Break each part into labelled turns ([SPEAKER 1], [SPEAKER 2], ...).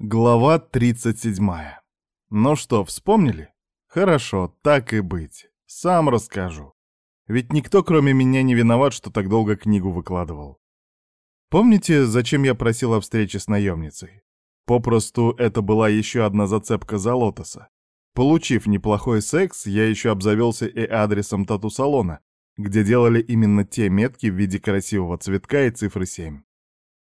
[SPEAKER 1] Глава 37. Ну что, вспомнили? Хорошо, так и быть. Сам расскажу. Ведь никто, кроме меня, не виноват, что так долго книгу выкладывал. Помните, зачем я просил о встрече с наемницей? Попросту, это была еще одна зацепка за Лотоса. Получив неплохой секс, я еще обзавелся и адресом тату-салона, где делали именно те метки в виде красивого цветка и цифры 7.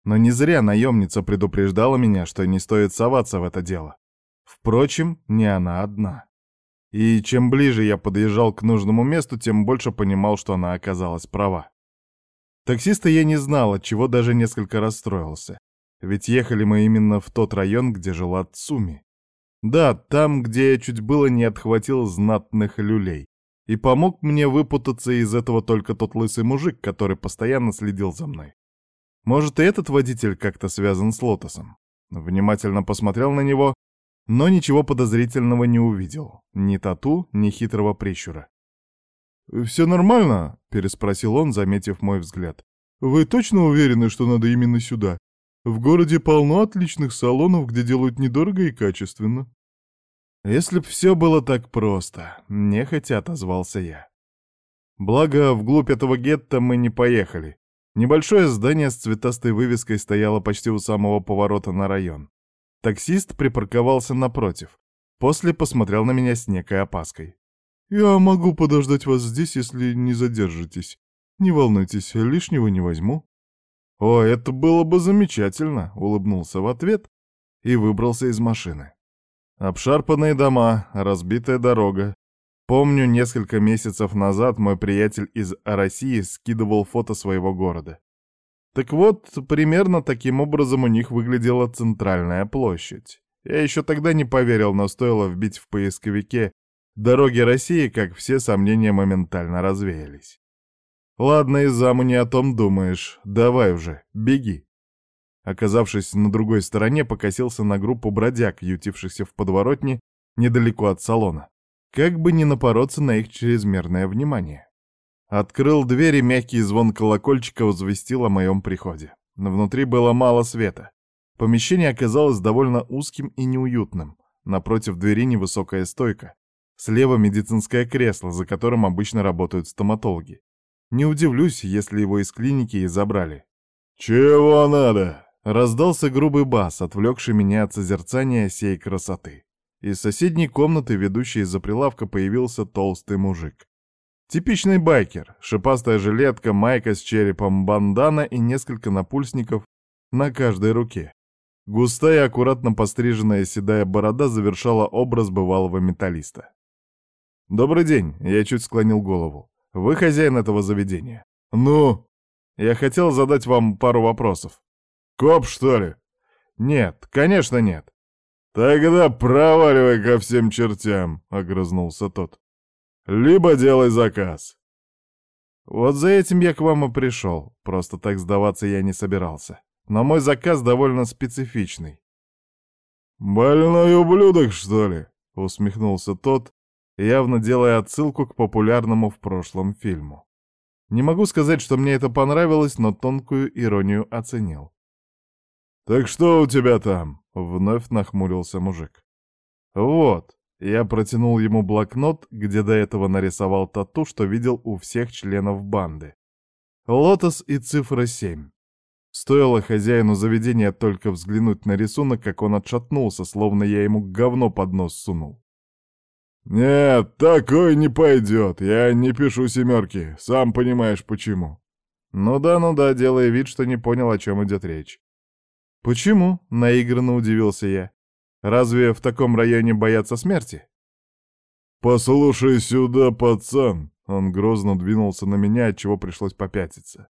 [SPEAKER 1] Но не зря наемница предупреждала меня, что не стоит соваться в это дело. Впрочем, не она одна. И чем ближе я подъезжал к нужному месту, тем больше понимал, что она оказалась права. Таксиста я не знал, от чего даже несколько расстроился. Ведь ехали мы именно в тот район, где жила Цуми. Да, там, где я чуть было не отхватил знатных люлей. И помог мне выпутаться из этого только тот лысый мужик, который постоянно следил за мной. Может, и этот водитель как-то связан с Лотосом. Внимательно посмотрел на него, но ничего подозрительного не увидел. Ни тату, ни хитрого прищура. «Все нормально?» — переспросил он, заметив мой взгляд. «Вы точно уверены, что надо именно сюда? В городе полно отличных салонов, где делают недорого и качественно». «Если б все было так просто», — нехотя отозвался я. Благо, вглубь этого гетто мы не поехали. Небольшое здание с цветастой вывеской стояло почти у самого поворота на район. Таксист припарковался напротив. После посмотрел на меня с некой опаской. «Я могу подождать вас здесь, если не задержитесь. Не волнуйтесь, лишнего не возьму». «О, это было бы замечательно», — улыбнулся в ответ и выбрался из машины. Обшарпанные дома, разбитая дорога, Помню, несколько месяцев назад мой приятель из России скидывал фото своего города. Так вот, примерно таким образом у них выглядела центральная площадь. Я еще тогда не поверил, но стоило вбить в поисковике «Дороги России», как все сомнения моментально развеялись. «Ладно, и заму не о том думаешь. Давай уже, беги». Оказавшись на другой стороне, покосился на группу бродяг, ютившихся в подворотне недалеко от салона как бы не напороться на их чрезмерное внимание. Открыл дверь, и мягкий звон колокольчика возвестил о моем приходе. Внутри было мало света. Помещение оказалось довольно узким и неуютным. Напротив двери невысокая стойка. Слева медицинское кресло, за которым обычно работают стоматологи. Не удивлюсь, если его из клиники и забрали. «Чего надо?» — раздался грубый бас, отвлекший меня от созерцания сей красоты. Из соседней комнаты, ведущей из-за прилавка, появился толстый мужик. Типичный байкер, шипастая жилетка, майка с черепом, бандана и несколько напульсников на каждой руке. Густая, аккуратно постриженная седая борода завершала образ бывалого металлиста. «Добрый день», — я чуть склонил голову. «Вы хозяин этого заведения?» «Ну?» «Я хотел задать вам пару вопросов». «Коп, что ли?» «Нет, конечно нет. «Тогда проваливай ко всем чертям», — огрызнулся тот. «Либо делай заказ». «Вот за этим я к вам и пришел. Просто так сдаваться я не собирался. Но мой заказ довольно специфичный».
[SPEAKER 2] «Больной ублюдок, что ли?»
[SPEAKER 1] — усмехнулся тот, явно делая отсылку к популярному в прошлом фильму. Не могу сказать, что мне это понравилось, но тонкую иронию оценил.
[SPEAKER 2] «Так что у тебя там?»
[SPEAKER 1] — вновь нахмурился мужик. «Вот». Я протянул ему блокнот, где до этого нарисовал тату, что видел у всех членов банды. Лотос и цифра 7. Стоило хозяину заведения только взглянуть на рисунок, как он отшатнулся, словно я ему говно под нос сунул.
[SPEAKER 2] «Нет, такой не пойдет. Я не пишу семерки. Сам понимаешь, почему».
[SPEAKER 1] «Ну да, ну да, делая вид, что не понял, о чем идет речь. «Почему?» — наигранно удивился я. «Разве в таком районе боятся смерти?»
[SPEAKER 2] «Послушай сюда, пацан!» Он грозно двинулся на меня, от чего пришлось попятиться.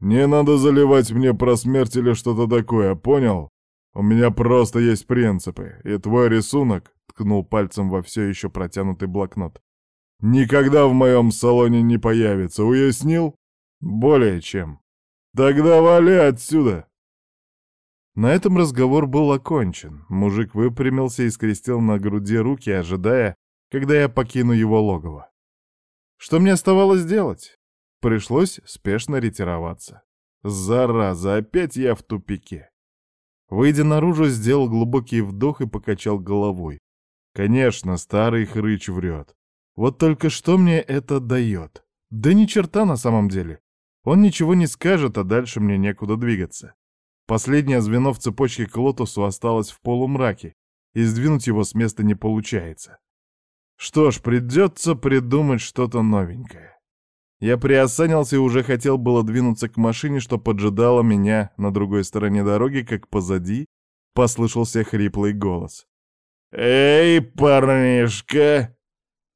[SPEAKER 2] «Не надо заливать мне про смерть или что-то такое, понял? У меня просто есть принципы, и твой рисунок, — ткнул пальцем во все еще протянутый блокнот, — никогда в моем салоне не появится, уяснил?
[SPEAKER 1] Более чем.
[SPEAKER 2] Тогда вали отсюда!»
[SPEAKER 1] На этом разговор был окончен. Мужик выпрямился и скрестил на груди руки, ожидая, когда я покину его логово. Что мне оставалось делать? Пришлось спешно ретироваться. Зараза, опять я в тупике. Выйдя наружу, сделал глубокий вдох и покачал головой. Конечно, старый хрыч врет. Вот только что мне это дает? Да ни черта на самом деле. Он ничего не скажет, а дальше мне некуда двигаться. Последнее звено в цепочке к лотосу осталось в полумраке, и сдвинуть его с места не получается. Что ж, придется придумать что-то новенькое. Я приосанился и уже хотел было двинуться к машине, что поджидала меня на другой стороне дороги, как позади послышался хриплый голос. «Эй, парнишка!»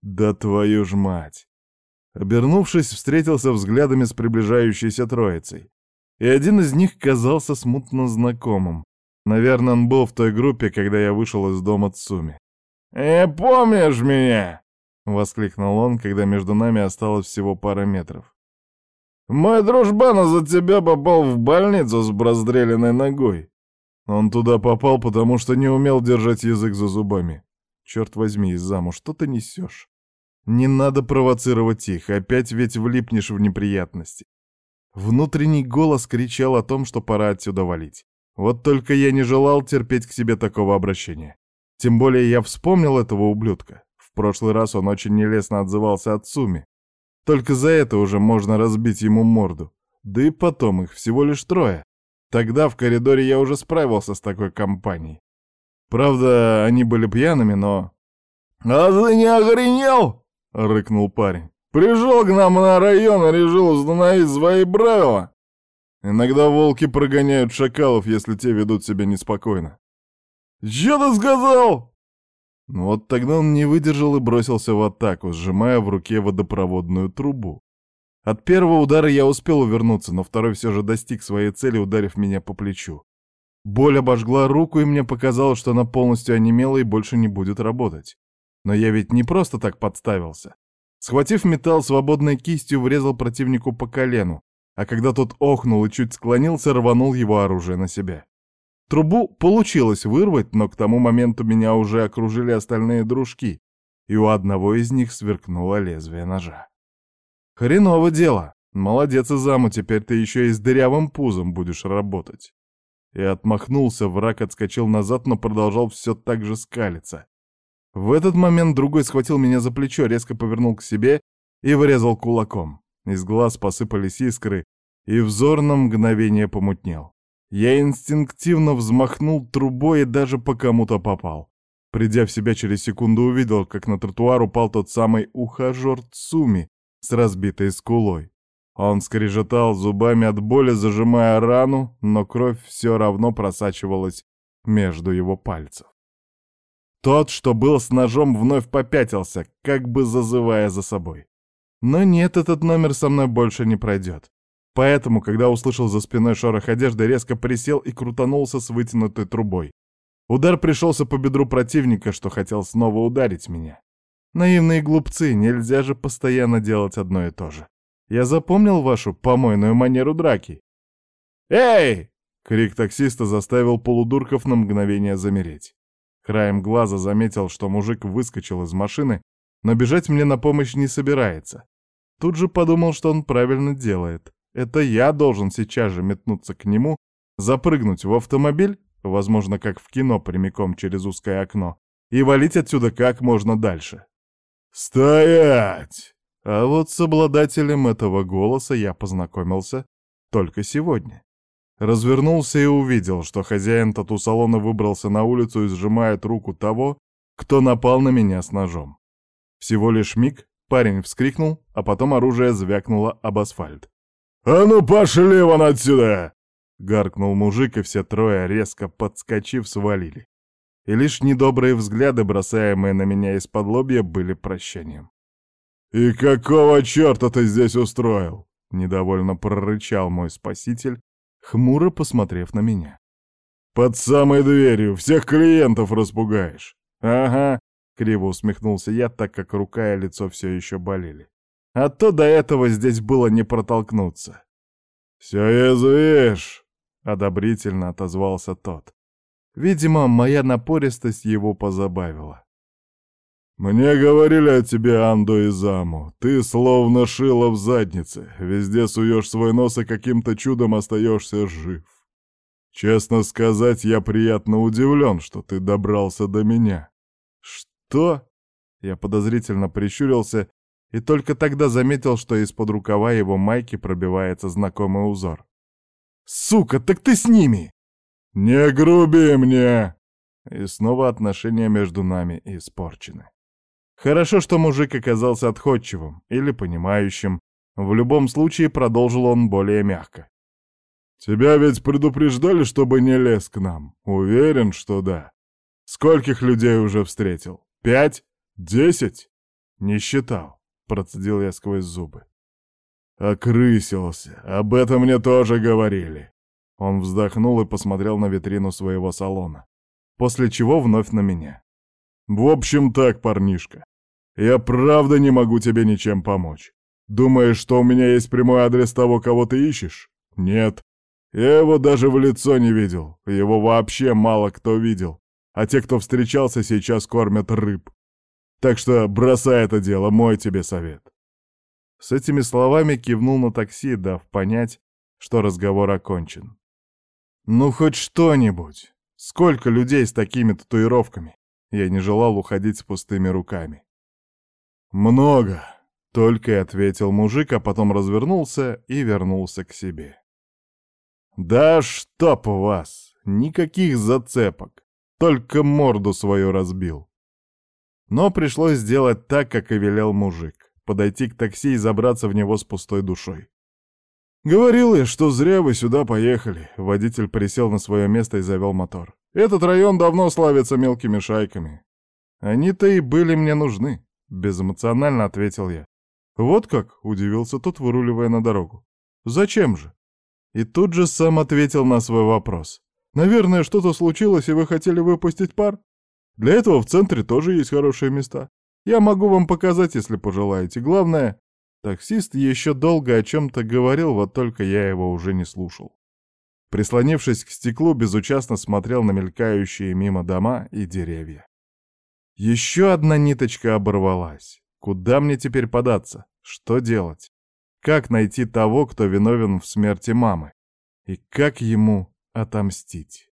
[SPEAKER 1] «Да твою ж мать!» Обернувшись, встретился взглядами с приближающейся троицей. И один из них казался смутно знакомым. Наверное, он был в той группе, когда я вышел из дома Цуми. «Э, помнишь меня?» — воскликнул он, когда между нами осталось всего пара метров. «Мой дружбан из-за тебя попал в больницу с раздреленной ногой. Он туда попал, потому что не умел держать язык за зубами. Черт возьми, замуж, что ты несешь? Не надо провоцировать их, опять ведь влипнешь в неприятности. Внутренний голос кричал о том, что пора отсюда валить. Вот только я не желал терпеть к себе такого обращения. Тем более я вспомнил этого ублюдка. В прошлый раз он очень нелестно отзывался от Суми. Только за это уже можно разбить ему морду. Да и потом их всего лишь трое. Тогда в коридоре я уже справился с такой компанией. Правда, они были пьяными, но... «А ты не охренел?» — рыкнул парень. «Пришел к нам на район и решил установить свои правила». Иногда волки прогоняют шакалов, если те ведут себя неспокойно. «Чё ты сказал?» Вот тогда он не выдержал и бросился в атаку, сжимая в руке водопроводную трубу. От первого удара я успел увернуться, но второй все же достиг своей цели, ударив меня по плечу. Боль обожгла руку, и мне показалось, что она полностью онемела и больше не будет работать. Но я ведь не просто так подставился. Схватив металл, свободной кистью врезал противнику по колену, а когда тот охнул и чуть склонился, рванул его оружие на себя. Трубу получилось вырвать, но к тому моменту меня уже окружили остальные дружки, и у одного из них сверкнуло лезвие ножа. Хреново дело. Молодец, Изаму, теперь ты еще и с дырявым пузом будешь работать. И отмахнулся, враг отскочил назад, но продолжал все так же скалиться. В этот момент другой схватил меня за плечо, резко повернул к себе и вырезал кулаком. Из глаз посыпались искры, и взор на мгновение помутнел. Я инстинктивно взмахнул трубой и даже по кому-то попал. Придя в себя через секунду, увидел, как на тротуар упал тот самый ухажер Цуми, с разбитой скулой. Он скрежетал зубами от боли, зажимая рану, но кровь все равно просачивалась между его пальцев. Тот, что был с ножом, вновь попятился, как бы зазывая за собой. Но нет, этот номер со мной больше не пройдет. Поэтому, когда услышал за спиной шорох одежды, резко присел и крутанулся с вытянутой трубой. Удар пришелся по бедру противника, что хотел снова ударить меня. Наивные глупцы, нельзя же постоянно делать одно и то же. Я запомнил вашу помойную манеру драки. «Эй!» — крик таксиста заставил полудурков на мгновение замереть. Краем глаза заметил, что мужик выскочил из машины, но бежать мне на помощь не собирается. Тут же подумал, что он правильно делает. Это я должен сейчас же метнуться к нему, запрыгнуть в автомобиль, возможно, как в кино прямиком через узкое окно, и валить отсюда как можно дальше. «Стоять!» А вот с обладателем этого голоса я познакомился только сегодня. Развернулся и увидел, что хозяин тату-салона выбрался на улицу и сжимает руку того, кто напал на меня с ножом. Всего лишь миг парень вскрикнул, а потом оружие звякнуло об асфальт. «А ну пошли вон отсюда!» Гаркнул мужик, и все трое, резко подскочив, свалили и лишь недобрые взгляды, бросаемые на меня из-под лобья, были прощанием. «И какого черта ты здесь устроил?» — недовольно прорычал мой спаситель, хмуро посмотрев на меня. «Под самой дверью, всех клиентов распугаешь!» «Ага», — криво усмехнулся я, так как рука и лицо все еще болели. «А то до этого здесь было не протолкнуться». «Все язвишь!» — одобрительно отозвался тот. Видимо, моя напористость его позабавила. «Мне говорили о тебе, Андо и Заму. Ты словно шила в заднице. Везде суешь свой нос и каким-то чудом остаешься жив.
[SPEAKER 2] Честно сказать, я приятно удивлен, что ты добрался до меня.
[SPEAKER 1] Что? Я подозрительно прищурился и только тогда заметил, что из-под рукава его майки пробивается знакомый узор. «Сука, так ты с ними!»
[SPEAKER 2] «Не груби мне!»
[SPEAKER 1] И снова отношения между нами испорчены. Хорошо, что мужик оказался отходчивым или понимающим. В любом случае продолжил он более мягко.
[SPEAKER 2] «Тебя ведь предупреждали, чтобы не лез к нам? Уверен, что да. Скольких людей уже встретил? Пять? Десять?»
[SPEAKER 1] «Не считал», — процедил я сквозь зубы.
[SPEAKER 2] «Окрысился. Об этом мне тоже говорили». Он вздохнул и посмотрел на витрину своего салона, после чего вновь на меня. «В общем так, парнишка, я правда не могу тебе ничем помочь. Думаешь, что у меня есть прямой адрес того, кого ты ищешь? Нет. Я его даже в лицо не видел. Его вообще мало кто видел. А те, кто встречался, сейчас кормят рыб. Так что бросай это дело, мой тебе совет.
[SPEAKER 1] С этими словами кивнул на такси, дав понять, что разговор окончен. «Ну, хоть что-нибудь! Сколько людей с такими татуировками?» Я не желал уходить с пустыми руками.
[SPEAKER 2] «Много!» — только и ответил мужик, а потом развернулся и вернулся к себе.
[SPEAKER 1] «Да чтоб вас! Никаких зацепок! Только морду свою разбил!» Но пришлось сделать так, как и велел мужик подойти к такси и забраться в него с пустой душой.
[SPEAKER 2] «Говорил я, что зря вы сюда поехали», — водитель присел на свое место и завел мотор. «Этот район давно славится мелкими шайками».
[SPEAKER 1] «Они-то и были мне нужны», — безэмоционально ответил я. «Вот как?» — удивился тот, выруливая на дорогу. «Зачем же?» И тут же сам ответил на свой вопрос. «Наверное, что-то случилось, и вы хотели выпустить пар? Для этого в центре тоже есть хорошие места. Я могу вам показать, если пожелаете. Главное, таксист еще долго о чем-то говорил, вот только я его уже не слушал. Прислонившись к стеклу, безучастно смотрел на мелькающие мимо дома и деревья. Еще одна ниточка оборвалась. Куда мне теперь податься? Что делать? Как найти того, кто виновен в смерти мамы? И как ему отомстить?